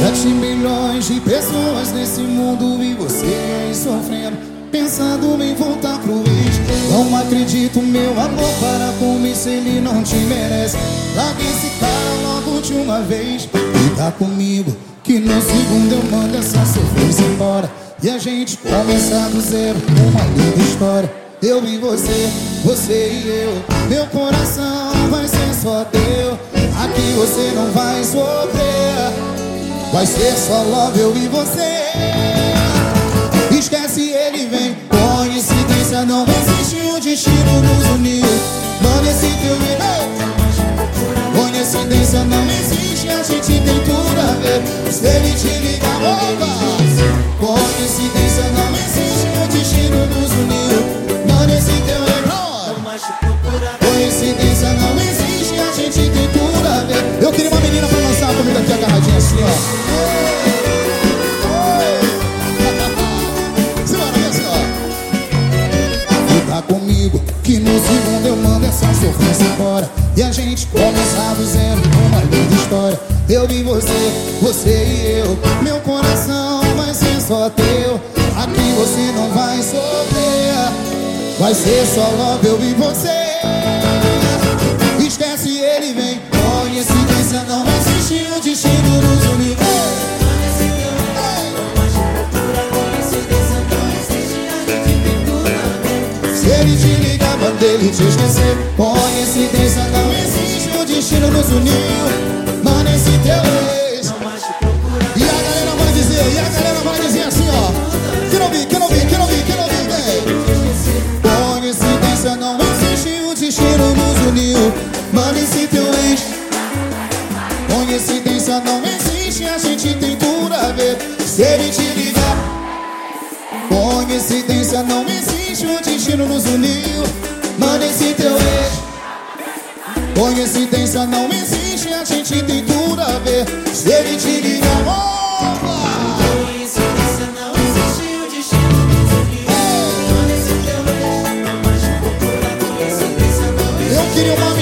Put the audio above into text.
Sete milhões de pessoas nesse mundo e você aí sofrendo Pensando em voltar pro ex Não acredito, meu amor, para com se ele não te merece. Larga esse cara logo de uma vez. Tá comigo, que no segundo eu mando essa sofrência embora. E a gente começa do zero, uma linda história. Eu e você, você e eu. Meu coração vai ser só teu. Aqui você não vai sofrer Vai ser só love, eu e você. Esquece, ele vem. Coincidência não existe O destino nos uniu. Mano, esse filme não Coincidência não existe A gente tem tudo a ver. Se ele te ligar, opa Coincidência não existe O destino nos uniu. Mano, esse teu erro mando essa sofrência embora E a gente começa do zero uma linda história. Eu e você, você e eu. Meu coração vai ser só teu. Aqui você não vai sofrer. Vai ser só love, eu e você. Esquece ele, vem. Coincidência não existe O destino nos une liga, manda ele te esquecer Coincidência não existe, o destino nos uniu Mano, esse teu ex. E a galera vai dizer, e a galera vai dizer assim, ó. Que não vi, que não vi, que não vi, que não vi, vem. Coincidência não existe, o destino nos uniu Mano, esse teu ex. Coincidência não existe, a gente tem tudo a ver. Se ele te ligar. Coincidência não existe o destino nos uniu Manda esse teu ex. Coincidência não existe, a gente tem tudo a ver. Se ele te ligar, opa Coincidência não existe, o destino Manda esse teu ex. Eu queria uma